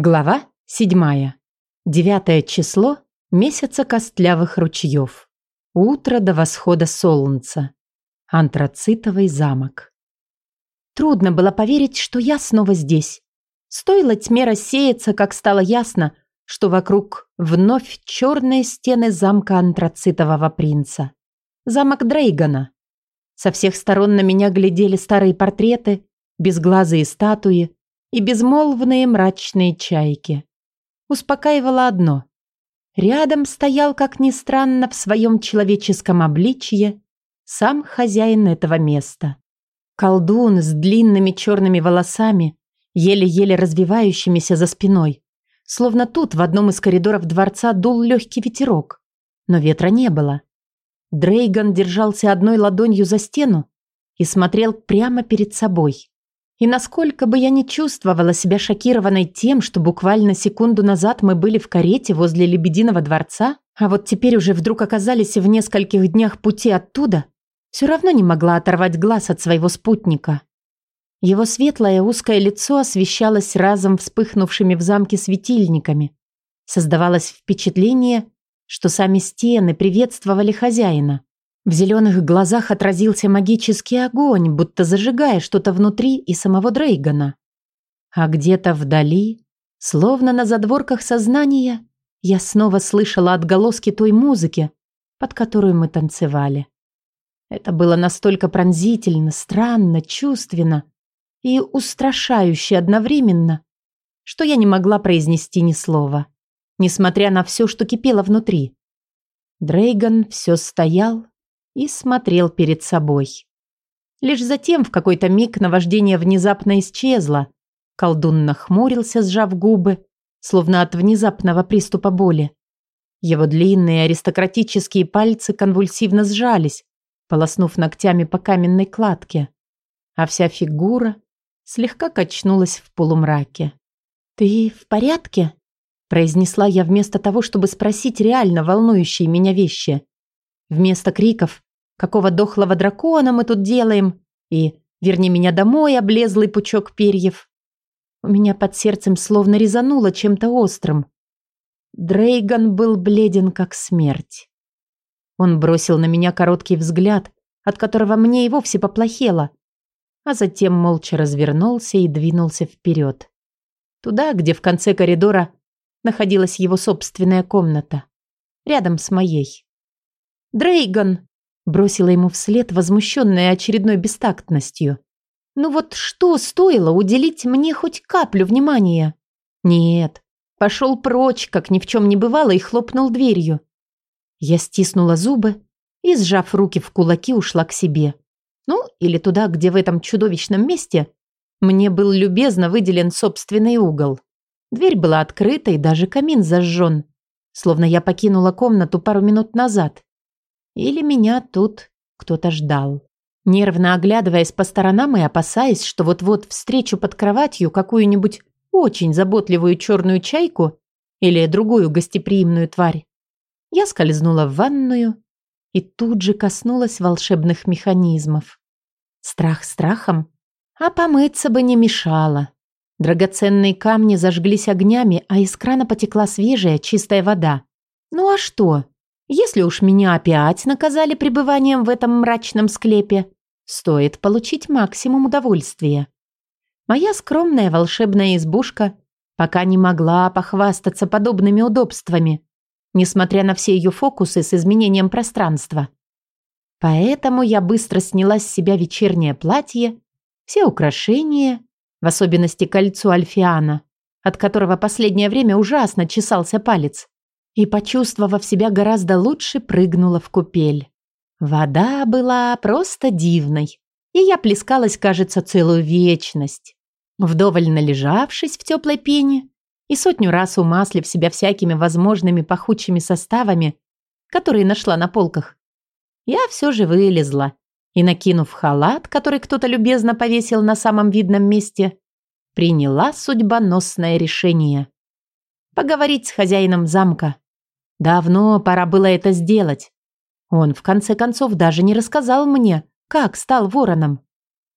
Глава седьмая. Девятое число месяца костлявых ручьев. Утро до восхода солнца. Антрацитовый замок. Трудно было поверить, что я снова здесь. Стоило тьме рассеяться, как стало ясно, что вокруг вновь черные стены замка антрацитового принца. Замок Дрейгана. Со всех сторон на меня глядели старые портреты, безглазые статуи, и безмолвные мрачные чайки. Успокаивало одно. Рядом стоял, как ни странно, в своем человеческом обличье сам хозяин этого места. Колдун с длинными черными волосами, еле-еле развивающимися за спиной. Словно тут в одном из коридоров дворца дул легкий ветерок. Но ветра не было. Дрейган держался одной ладонью за стену и смотрел прямо перед собой. И насколько бы я ни чувствовала себя шокированной тем, что буквально секунду назад мы были в карете возле Лебединого дворца, а вот теперь уже вдруг оказались в нескольких днях пути оттуда, все равно не могла оторвать глаз от своего спутника. Его светлое узкое лицо освещалось разом вспыхнувшими в замке светильниками. Создавалось впечатление, что сами стены приветствовали хозяина. В зеленых глазах отразился магический огонь, будто зажигая что-то внутри и самого Дрейгана. А где-то вдали, словно на задворках сознания, я снова слышала отголоски той музыки, под которую мы танцевали. Это было настолько пронзительно, странно, чувственно и устрашающе одновременно, что я не могла произнести ни слова, несмотря на все, что кипело внутри. Дрейган все стоял, и смотрел перед собой. Лишь затем в какой-то миг наваждение внезапно исчезло. Колдун нахмурился, сжав губы, словно от внезапного приступа боли. Его длинные аристократические пальцы конвульсивно сжались, полоснув ногтями по каменной кладке, а вся фигура слегка качнулась в полумраке. «Ты в порядке?» произнесла я вместо того, чтобы спросить реально волнующие меня вещи. Вместо криков Какого дохлого дракона мы тут делаем? И верни меня домой, облезлый пучок перьев. У меня под сердцем словно резануло чем-то острым. Дрейган был бледен, как смерть. Он бросил на меня короткий взгляд, от которого мне и вовсе поплохело, а затем молча развернулся и двинулся вперед. Туда, где в конце коридора находилась его собственная комната, рядом с моей. «Дрейган!» Бросила ему вслед, возмущенная очередной бестактностью. Ну вот что стоило уделить мне хоть каплю внимания? Нет, пошел прочь, как ни в чем не бывало, и хлопнул дверью. Я стиснула зубы и, сжав руки в кулаки, ушла к себе. Ну, или туда, где в этом чудовищном месте мне был любезно выделен собственный угол. Дверь была открыта и даже камин зажжен, словно я покинула комнату пару минут назад. Или меня тут кто-то ждал. Нервно оглядываясь по сторонам и опасаясь, что вот-вот встречу под кроватью какую-нибудь очень заботливую черную чайку или другую гостеприимную тварь, я скользнула в ванную и тут же коснулась волшебных механизмов. Страх страхом, а помыться бы не мешало. Драгоценные камни зажглись огнями, а из крана потекла свежая чистая вода. Ну а что? Если уж меня опять наказали пребыванием в этом мрачном склепе, стоит получить максимум удовольствия. Моя скромная волшебная избушка пока не могла похвастаться подобными удобствами, несмотря на все ее фокусы с изменением пространства. Поэтому я быстро сняла с себя вечернее платье, все украшения, в особенности кольцо Альфиана, от которого последнее время ужасно чесался палец, и, почувствовав себя гораздо лучше, прыгнула в купель. Вода была просто дивной, и я плескалась, кажется, целую вечность. Вдоволь належавшись в теплой пене и сотню раз умаслив себя всякими возможными пахучими составами, которые нашла на полках, я все же вылезла и, накинув халат, который кто-то любезно повесил на самом видном месте, приняла судьбоносное решение. Поговорить с хозяином замка. Давно пора было это сделать. Он, в конце концов, даже не рассказал мне, как стал вороном.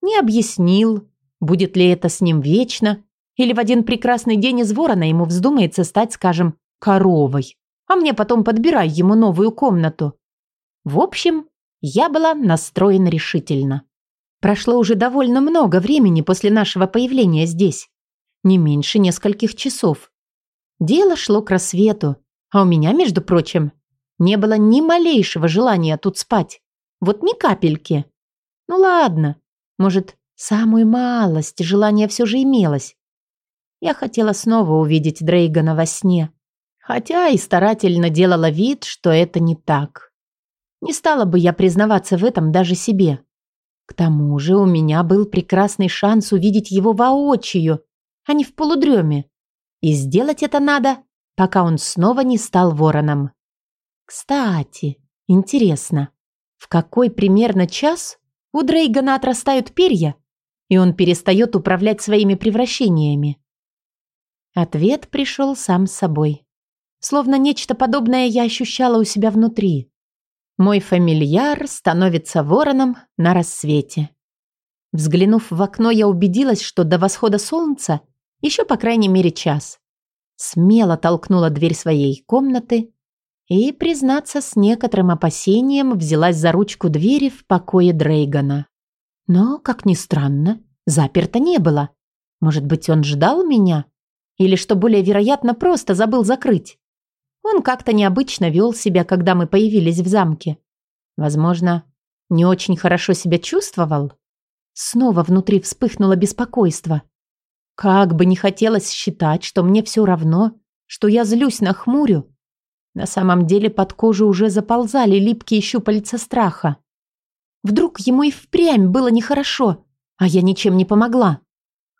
Не объяснил, будет ли это с ним вечно, Или в один прекрасный день из ворона ему вздумается стать, скажем, коровой, а мне потом подбирай ему новую комнату. В общем, я была настроена решительно. Прошло уже довольно много времени после нашего появления здесь. Не меньше нескольких часов. Дело шло к рассвету, а у меня, между прочим, не было ни малейшего желания тут спать. Вот ни капельки. Ну ладно, может, самую малость желания все же имелось. Я хотела снова увидеть Дрейгана во сне, хотя и старательно делала вид, что это не так. Не стала бы я признаваться в этом даже себе. К тому же у меня был прекрасный шанс увидеть его воочию, а не в полудреме. И сделать это надо, пока он снова не стал вороном. Кстати, интересно, в какой примерно час у Дрейгана отрастают перья, и он перестает управлять своими превращениями? Ответ пришел сам собой. Словно нечто подобное я ощущала у себя внутри. Мой фамильяр становится вороном на рассвете. Взглянув в окно, я убедилась, что до восхода солнца еще по крайней мере час. Смело толкнула дверь своей комнаты и, признаться, с некоторым опасением взялась за ручку двери в покое Дрейгана. Но, как ни странно, заперто не было. Может быть, он ждал меня? Или, что более вероятно, просто забыл закрыть. Он как-то необычно вел себя, когда мы появились в замке. Возможно, не очень хорошо себя чувствовал? Снова внутри вспыхнуло беспокойство. Как бы не хотелось считать, что мне все равно, что я злюсь на хмурю, на самом деле под кожу уже заползали липкие щупальца страха. Вдруг ему и впрямь было нехорошо, а я ничем не помогла.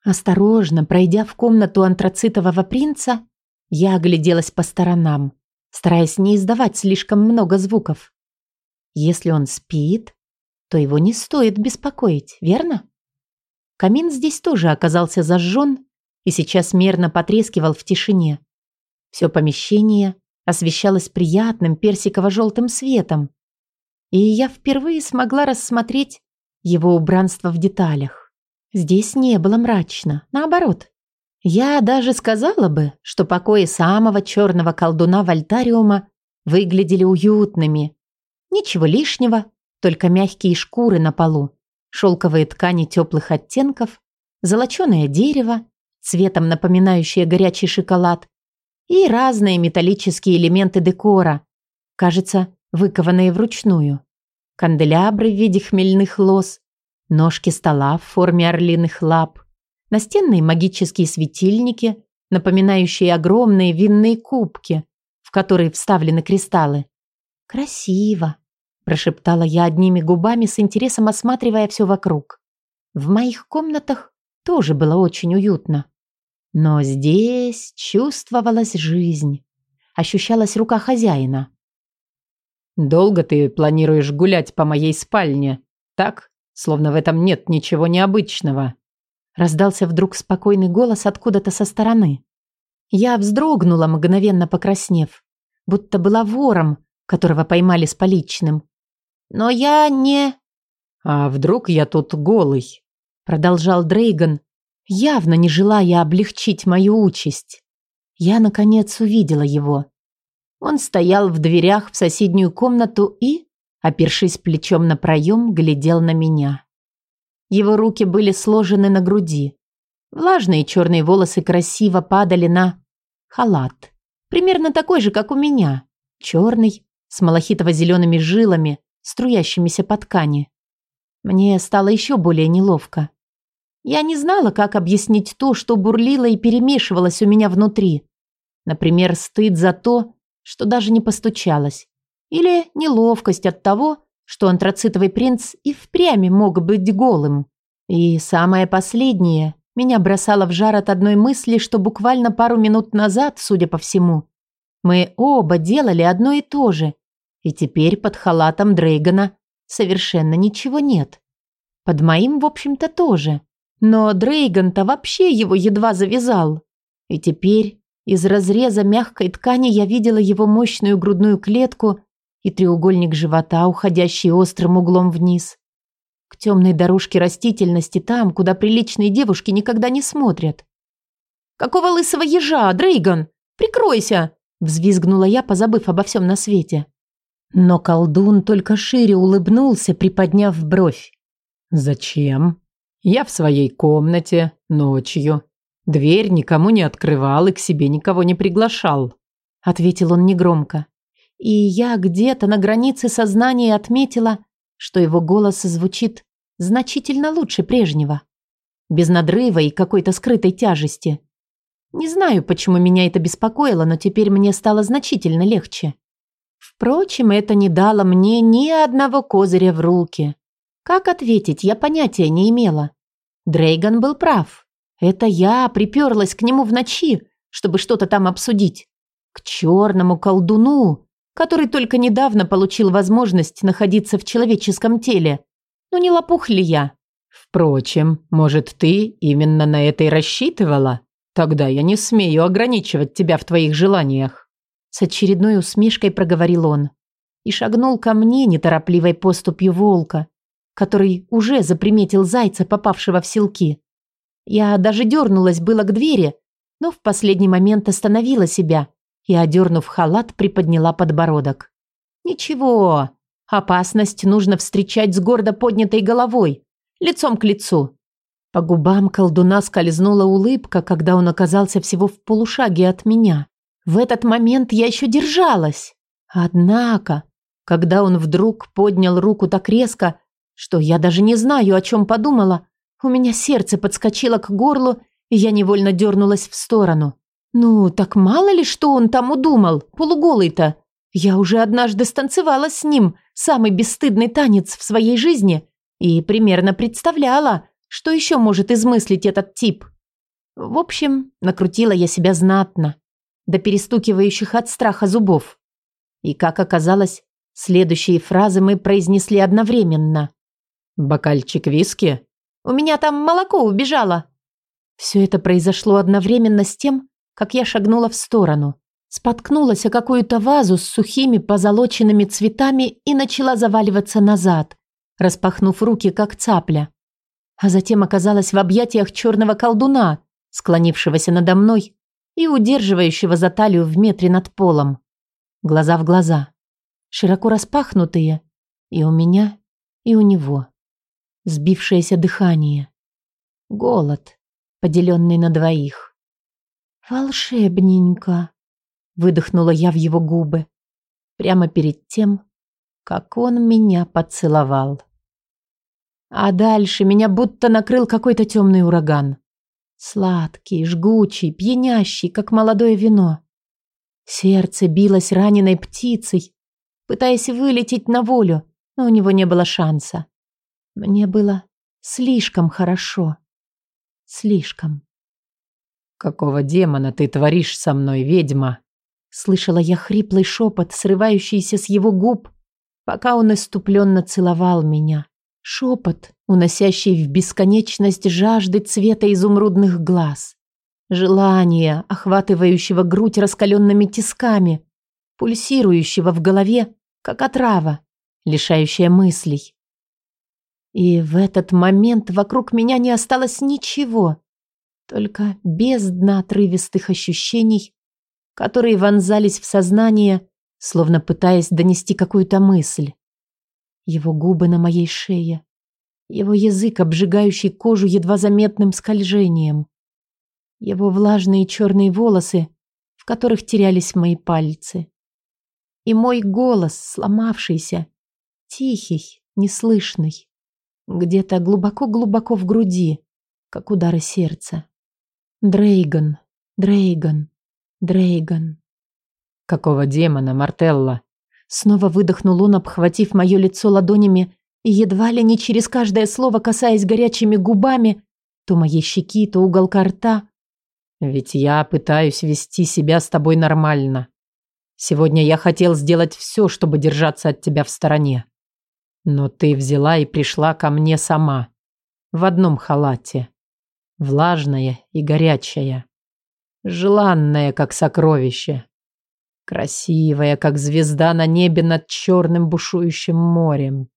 Осторожно, пройдя в комнату антрацитового принца, я огляделась по сторонам, стараясь не издавать слишком много звуков. Если он спит, то его не стоит беспокоить, верно? Камин здесь тоже оказался зажжен и сейчас мерно потрескивал в тишине. Все помещение освещалось приятным персиково-желтым светом, и я впервые смогла рассмотреть его убранство в деталях. Здесь не было мрачно, наоборот. Я даже сказала бы, что покои самого черного колдуна Вольтариума выглядели уютными. Ничего лишнего, только мягкие шкуры на полу, шелковые ткани теплых оттенков, золоченое дерево, цветом напоминающее горячий шоколад, и разные металлические элементы декора, кажется, выкованные вручную. Канделябры в виде хмельных лоз, Ножки стола в форме орлиных лап, настенные магические светильники, напоминающие огромные винные кубки, в которые вставлены кристаллы. «Красиво», – прошептала я одними губами с интересом осматривая все вокруг. В моих комнатах тоже было очень уютно. Но здесь чувствовалась жизнь. Ощущалась рука хозяина. «Долго ты планируешь гулять по моей спальне, так?» словно в этом нет ничего необычного. Раздался вдруг спокойный голос откуда-то со стороны. Я вздрогнула, мгновенно покраснев, будто была вором, которого поймали с поличным. Но я не... «А вдруг я тут голый?» Продолжал Дрейган, явно не желая облегчить мою участь. Я, наконец, увидела его. Он стоял в дверях в соседнюю комнату и опершись плечом на проем, глядел на меня. Его руки были сложены на груди. Влажные черные волосы красиво падали на халат. Примерно такой же, как у меня. Черный, с малахитово-зелеными жилами, струящимися по ткани. Мне стало еще более неловко. Я не знала, как объяснить то, что бурлило и перемешивалось у меня внутри. Например, стыд за то, что даже не постучалась. Или неловкость от того, что антрацитовый принц и впрямь мог быть голым. И самое последнее меня бросало в жар от одной мысли, что буквально пару минут назад, судя по всему, мы оба делали одно и то же. И теперь под халатом Дрейгана совершенно ничего нет. Под моим, в общем-то, тоже. Но Дрейган-то вообще его едва завязал. И теперь из разреза мягкой ткани я видела его мощную грудную клетку и треугольник живота, уходящий острым углом вниз. К темной дорожке растительности там, куда приличные девушки никогда не смотрят. Какого лысого ежа, Дрейган? Прикройся!» Взвизгнула я, позабыв обо всем на свете. Но колдун только шире улыбнулся, приподняв бровь. «Зачем? Я в своей комнате, ночью. Дверь никому не открывал и к себе никого не приглашал», — ответил он негромко. И я где-то на границе сознания отметила, что его голос звучит значительно лучше прежнего. Без надрыва и какой-то скрытой тяжести. Не знаю, почему меня это беспокоило, но теперь мне стало значительно легче. Впрочем, это не дало мне ни одного козыря в руки. Как ответить, я понятия не имела. Дрейган был прав. Это я приперлась к нему в ночи, чтобы что-то там обсудить. К черному колдуну, который только недавно получил возможность находиться в человеческом теле. Ну не лопух ли я? Впрочем, может, ты именно на это и рассчитывала? Тогда я не смею ограничивать тебя в твоих желаниях. С очередной усмешкой проговорил он и шагнул ко мне неторопливой поступью волка, который уже заприметил зайца, попавшего в селки. Я даже дернулась было к двери, но в последний момент остановила себя и, одернув халат, приподняла подбородок. «Ничего, опасность нужно встречать с гордо поднятой головой, лицом к лицу». По губам колдуна скользнула улыбка, когда он оказался всего в полушаге от меня. В этот момент я еще держалась. Однако, когда он вдруг поднял руку так резко, что я даже не знаю, о чем подумала, у меня сердце подскочило к горлу, и я невольно дернулась в сторону. Ну, так мало ли, что он там удумал, полуголый-то. Я уже однажды станцевала с ним самый бесстыдный танец в своей жизни и примерно представляла, что еще может измыслить этот тип. В общем, накрутила я себя знатно до перестукивающих от страха зубов. И, как оказалось, следующие фразы мы произнесли одновременно. «Бокальчик виски?» «У меня там молоко убежало». Все это произошло одновременно с тем, как я шагнула в сторону, споткнулась о какую-то вазу с сухими позолоченными цветами и начала заваливаться назад, распахнув руки, как цапля. А затем оказалась в объятиях черного колдуна, склонившегося надо мной и удерживающего за талию в метре над полом. Глаза в глаза, широко распахнутые, и у меня, и у него. Сбившееся дыхание. Голод, поделенный на двоих. «Волшебненько!» — выдохнула я в его губы, прямо перед тем, как он меня поцеловал. А дальше меня будто накрыл какой-то темный ураган. Сладкий, жгучий, пьянящий, как молодое вино. Сердце билось раненой птицей, пытаясь вылететь на волю, но у него не было шанса. Мне было слишком хорошо. Слишком. «Какого демона ты творишь со мной, ведьма?» Слышала я хриплый шепот, срывающийся с его губ, пока он иступленно целовал меня. Шепот, уносящий в бесконечность жажды цвета изумрудных глаз. Желание, охватывающего грудь раскаленными тисками, пульсирующего в голове, как отрава, лишающая мыслей. И в этот момент вокруг меня не осталось ничего, только бездна отрывистых ощущений, которые вонзались в сознание, словно пытаясь донести какую-то мысль. Его губы на моей шее. Его язык, обжигающий кожу едва заметным скольжением. Его влажные черные волосы, в которых терялись мои пальцы. И мой голос, сломавшийся, тихий, неслышный, где-то глубоко-глубоко в груди, как удары сердца. Дрейган, Дрейган, Дрейган. Какого демона, Мартелла? Снова выдохнул он, обхватив мое лицо ладонями и едва ли не через каждое слово касаясь горячими губами то моей щеки, то уголка рта. «Ведь я пытаюсь вести себя с тобой нормально. Сегодня я хотел сделать все, чтобы держаться от тебя в стороне. Но ты взяла и пришла ко мне сама. В одном халате. Влажная и горячая. Желанная, как сокровище. Красивая, как звезда на небе над черным бушующим морем.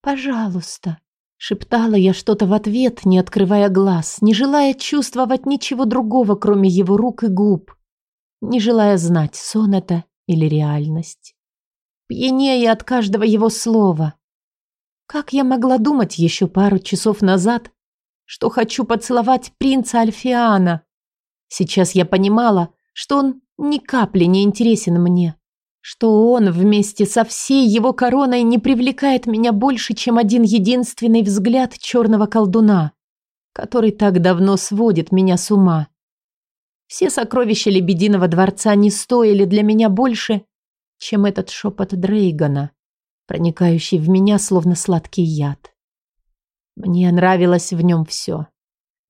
«Пожалуйста», — Шептала я что-то в ответ, не открывая глаз, не желая чувствовать ничего другого, кроме его рук и губ, не желая знать, сон это или реальность. Пьянее от каждого его слова. Как я могла думать еще пару часов назад, что хочу поцеловать принца Альфиана? Сейчас я понимала, что он ни капли не интересен мне что он вместе со всей его короной не привлекает меня больше, чем один единственный взгляд черного колдуна, который так давно сводит меня с ума. Все сокровища Лебединого дворца не стоили для меня больше, чем этот шепот Дрейгана, проникающий в меня словно сладкий яд. Мне нравилось в нем все.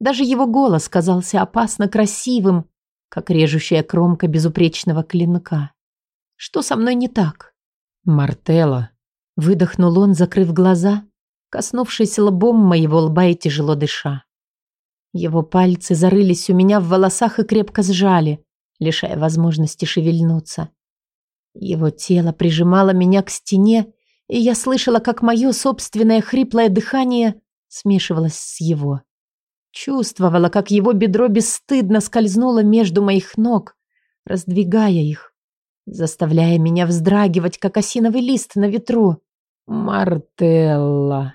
Даже его голос казался опасно красивым, как режущая кромка безупречного клинка. Что со мной не так? Мартелла. Выдохнул он, закрыв глаза, коснувшись лбом моего лба и тяжело дыша. Его пальцы зарылись у меня в волосах и крепко сжали, лишая возможности шевельнуться. Его тело прижимало меня к стене, и я слышала, как мое собственное хриплое дыхание смешивалось с его. Чувствовала, как его бедро бесстыдно скользнуло между моих ног, раздвигая их, заставляя меня вздрагивать, как осиновый лист на ветру. «Мартелла».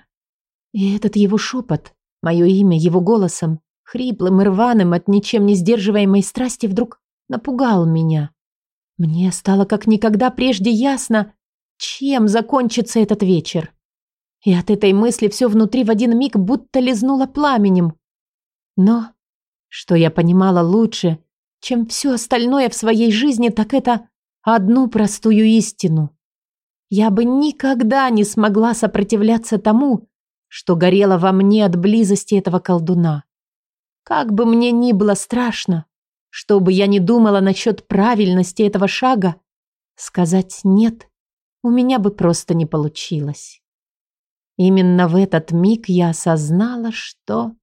И этот его шепот, мое имя его голосом, хриплым и рваным от ничем не сдерживаемой страсти, вдруг напугал меня. Мне стало как никогда прежде ясно, чем закончится этот вечер. И от этой мысли все внутри в один миг будто лизнуло пламенем. Но, что я понимала лучше, чем все остальное в своей жизни, так это одну простую истину. Я бы никогда не смогла сопротивляться тому, что горело во мне от близости этого колдуна. Как бы мне ни было страшно, что бы я ни думала насчет правильности этого шага, сказать «нет» у меня бы просто не получилось. Именно в этот миг я осознала, что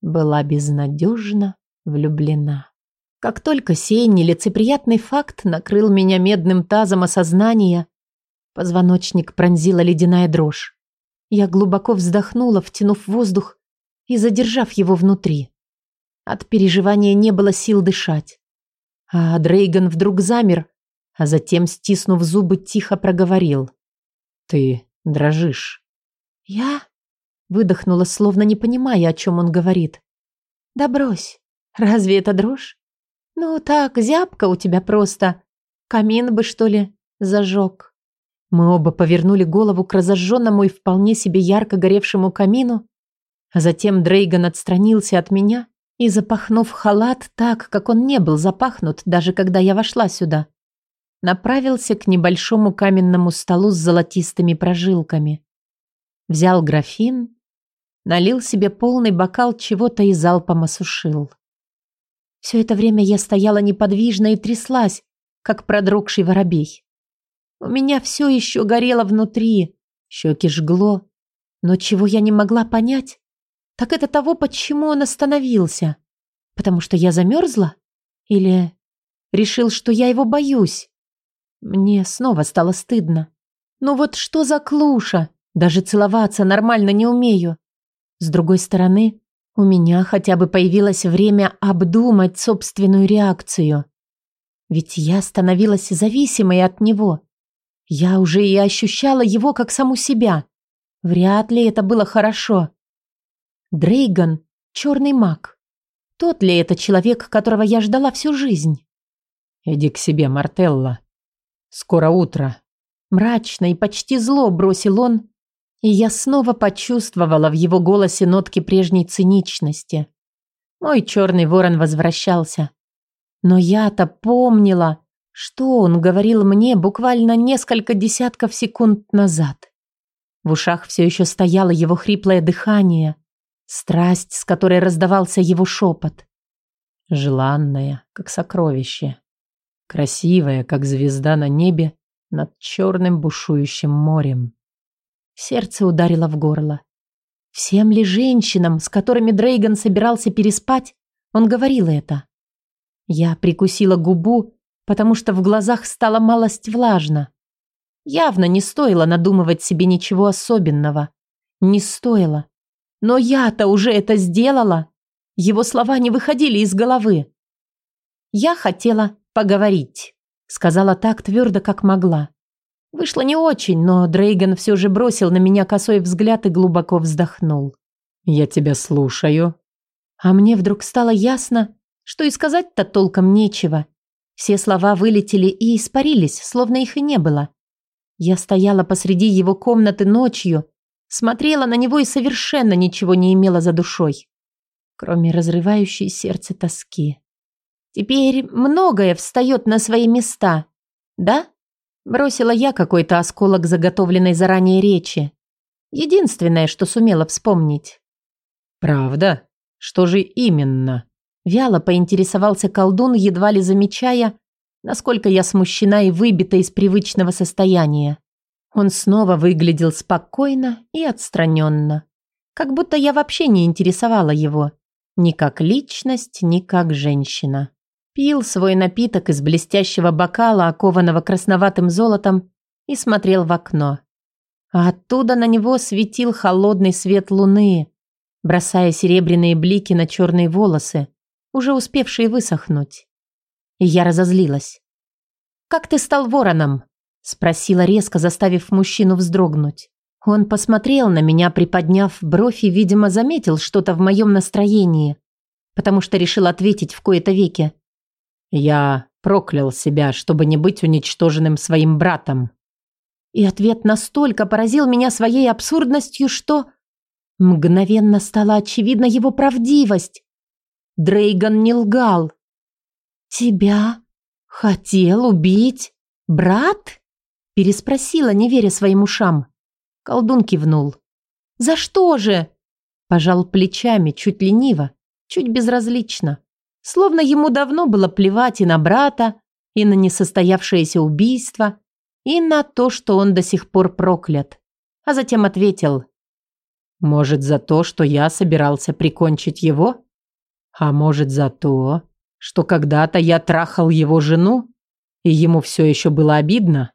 была безнадежно влюблена. Как только сей нелицеприятный факт накрыл меня медным тазом осознания, позвоночник пронзила ледяная дрожь. Я глубоко вздохнула, втянув воздух и задержав его внутри. От переживания не было сил дышать. А Дрейган вдруг замер, а затем, стиснув зубы, тихо проговорил. «Ты дрожишь». «Я?» — выдохнула, словно не понимая, о чем он говорит. «Да брось. Разве это дрожь? «Ну так, зябко у тебя просто. Камин бы, что ли, зажег». Мы оба повернули голову к разожженному и вполне себе ярко горевшему камину, а затем Дрейган отстранился от меня и, запахнув халат так, как он не был запахнут, даже когда я вошла сюда, направился к небольшому каменному столу с золотистыми прожилками. Взял графин, налил себе полный бокал чего-то и залпом осушил. Все это время я стояла неподвижно и тряслась, как продрогший воробей. У меня все еще горело внутри, щеки жгло. Но чего я не могла понять, так это того, почему он остановился. Потому что я замерзла? Или решил, что я его боюсь? Мне снова стало стыдно. Ну вот что за клуша? Даже целоваться нормально не умею. С другой стороны, у меня хотя бы появилось время обдумать собственную реакцию. Ведь я становилась зависимой от него. Я уже и ощущала его как саму себя. Вряд ли это было хорошо. Дрейган — черный маг. Тот ли это человек, которого я ждала всю жизнь? «Иди к себе, Мартелла. Скоро утро». Мрачно и почти зло бросил он, и я снова почувствовала в его голосе нотки прежней циничности. Мой черный ворон возвращался. Но я-то помнила, что он говорил мне буквально несколько десятков секунд назад. В ушах все еще стояло его хриплое дыхание, страсть, с которой раздавался его шепот. Желанная, как сокровище. Красивая, как звезда на небе над черным бушующим морем. Сердце ударило в горло. Всем ли женщинам, с которыми Дрейган собирался переспать, он говорил это? Я прикусила губу, потому что в глазах стало малость влажно. Явно не стоило надумывать себе ничего особенного. Не стоило. Но я-то уже это сделала. Его слова не выходили из головы. Я хотела поговорить, сказала так твердо, как могла. Вышло не очень, но Дрейган все же бросил на меня косой взгляд и глубоко вздохнул. «Я тебя слушаю». А мне вдруг стало ясно, что и сказать-то толком нечего. Все слова вылетели и испарились, словно их и не было. Я стояла посреди его комнаты ночью, смотрела на него и совершенно ничего не имела за душой, кроме разрывающей сердце тоски. Теперь многое встает на свои места, да? Бросила я какой-то осколок заготовленной заранее речи. Единственное, что сумела вспомнить. «Правда? Что же именно?» Вяло поинтересовался колдун, едва ли замечая, насколько я смущена и выбита из привычного состояния. Он снова выглядел спокойно и отстраненно, как будто я вообще не интересовала его, ни как личность, ни как женщина. Пил свой напиток из блестящего бокала, окованного красноватым золотом, и смотрел в окно. А оттуда на него светил холодный свет луны, бросая серебряные блики на черные волосы, уже успевшие высохнуть. И я разозлилась. «Как ты стал вороном?» – спросила резко, заставив мужчину вздрогнуть. Он посмотрел на меня, приподняв бровь и, видимо, заметил что-то в моем настроении, потому что решил ответить в кои-то веки. Я проклял себя, чтобы не быть уничтоженным своим братом. И ответ настолько поразил меня своей абсурдностью, что мгновенно стала очевидна его правдивость. Дрейган не лгал. «Тебя хотел убить брат?» переспросила, не веря своим ушам. Колдун кивнул. «За что же?» Пожал плечами, чуть лениво, чуть безразлично. Словно ему давно было плевать и на брата, и на несостоявшееся убийство, и на то, что он до сих пор проклят. А затем ответил. «Может, за то, что я собирался прикончить его? А может, за то, что когда-то я трахал его жену, и ему все еще было обидно?»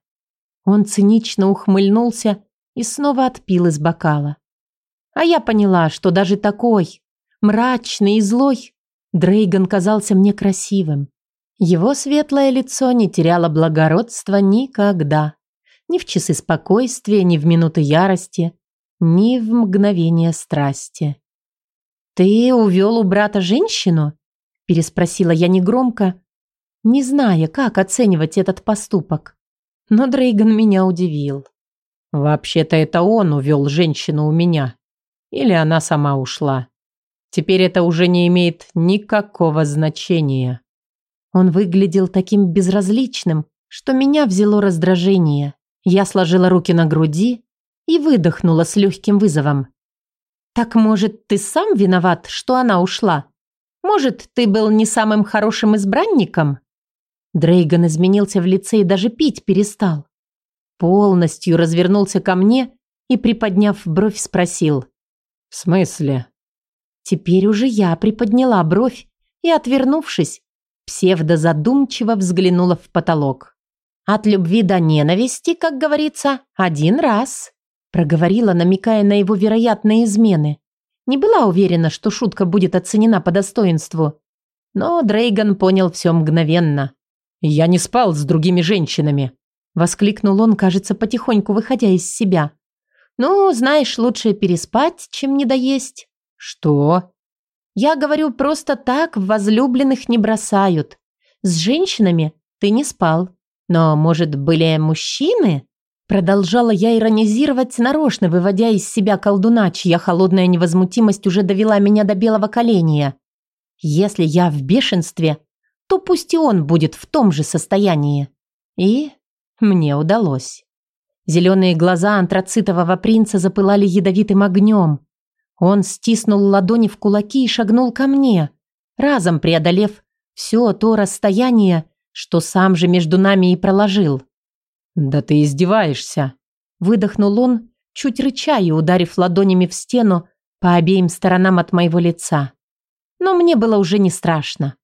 Он цинично ухмыльнулся и снова отпил из бокала. А я поняла, что даже такой, мрачный и злой, Дрейган казался мне красивым. Его светлое лицо не теряло благородства никогда. Ни в часы спокойствия, ни в минуты ярости, ни в мгновение страсти. «Ты увел у брата женщину?» – переспросила я негромко, не зная, как оценивать этот поступок. Но Дрейган меня удивил. «Вообще-то это он увел женщину у меня. Или она сама ушла. Теперь это уже не имеет никакого значения. Он выглядел таким безразличным, что меня взяло раздражение. Я сложила руки на груди и выдохнула с легким вызовом. «Так, может, ты сам виноват, что она ушла? Может, ты был не самым хорошим избранником?» Дрейган изменился в лице и даже пить перестал. Полностью развернулся ко мне и, приподняв бровь, спросил. «В смысле?» Теперь уже я приподняла бровь и, отвернувшись, псевдозадумчиво взглянула в потолок. «От любви до ненависти, как говорится, один раз», проговорила, намекая на его вероятные измены. Не была уверена, что шутка будет оценена по достоинству. Но Дрейган понял все мгновенно. «Я не спал с другими женщинами», воскликнул он, кажется, потихоньку выходя из себя. «Ну, знаешь, лучше переспать, чем недоесть». «Что?» «Я говорю, просто так возлюбленных не бросают. С женщинами ты не спал. Но, может, были мужчины?» Продолжала я иронизировать, нарочно выводя из себя колдуна, чья холодная невозмутимость уже довела меня до белого коленя. «Если я в бешенстве, то пусть и он будет в том же состоянии». И мне удалось. Зеленые глаза антрацитового принца запылали ядовитым огнем. Он стиснул ладони в кулаки и шагнул ко мне, разом преодолев все то расстояние, что сам же между нами и проложил. «Да ты издеваешься!» Выдохнул он, чуть рыча и ударив ладонями в стену по обеим сторонам от моего лица. Но мне было уже не страшно.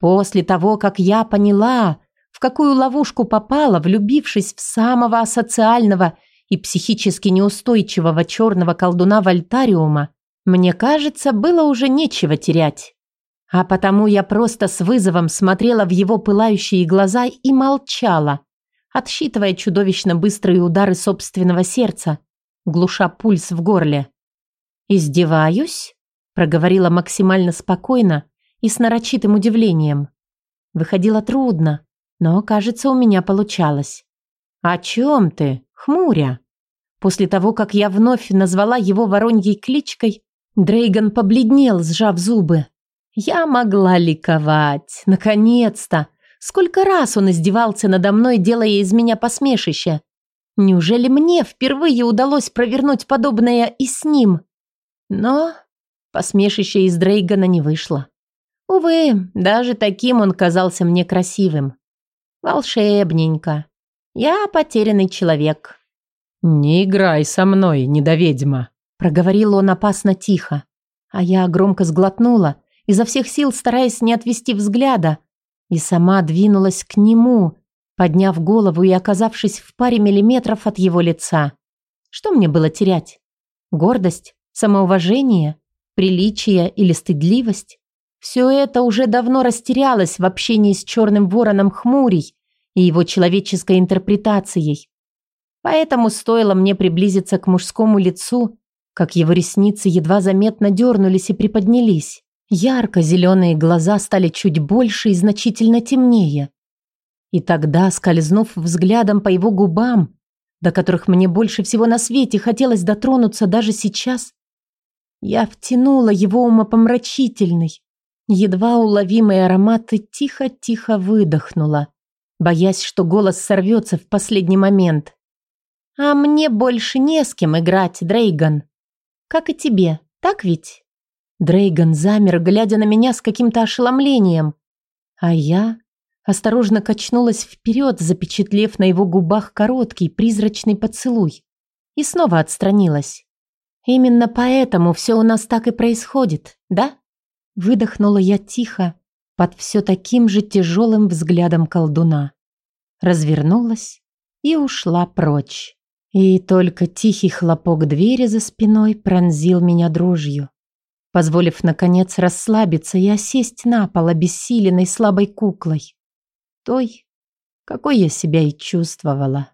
После того, как я поняла, в какую ловушку попала, влюбившись в самого асоциального и психически неустойчивого черного колдуна Вольтариума, Мне кажется, было уже нечего терять. А потому я просто с вызовом смотрела в его пылающие глаза и молчала, отсчитывая чудовищно быстрые удары собственного сердца, глуша пульс в горле. «Издеваюсь?» – проговорила максимально спокойно и с нарочитым удивлением. Выходило трудно, но, кажется, у меня получалось. «О чем ты, хмуря?» После того, как я вновь назвала его вороньей кличкой, Дрейган побледнел, сжав зубы. Я могла ликовать. Наконец-то! Сколько раз он издевался надо мной, делая из меня посмешище. Неужели мне впервые удалось провернуть подобное и с ним? Но посмешище из Дрейгана не вышло. Увы, даже таким он казался мне красивым. Волшебненько. Я потерянный человек. «Не играй со мной, недоведьма», — проговорил он опасно тихо. А я громко сглотнула, изо всех сил стараясь не отвести взгляда, и сама двинулась к нему, подняв голову и оказавшись в паре миллиметров от его лица. Что мне было терять? Гордость? Самоуважение? Приличие или стыдливость? Все это уже давно растерялось в общении с черным вороном Хмурий и его человеческой интерпретацией. Поэтому стоило мне приблизиться к мужскому лицу, как его ресницы едва заметно дернулись и приподнялись. Ярко-зеленые глаза стали чуть больше и значительно темнее. И тогда, скользнув взглядом по его губам, до которых мне больше всего на свете хотелось дотронуться даже сейчас, я втянула его умопомрачительный, едва уловимый аромат и тихо-тихо выдохнула, боясь, что голос сорвется в последний момент. «А мне больше не с кем играть, Дрейган. Как и тебе, так ведь?» Дрейган замер, глядя на меня с каким-то ошеломлением. А я осторожно качнулась вперед, запечатлев на его губах короткий призрачный поцелуй. И снова отстранилась. «Именно поэтому все у нас так и происходит, да?» Выдохнула я тихо, под все таким же тяжелым взглядом колдуна. Развернулась и ушла прочь. И только тихий хлопок двери за спиной пронзил меня дрожью, позволив, наконец, расслабиться и осесть на пол обессиленной слабой куклой. Той, какой я себя и чувствовала.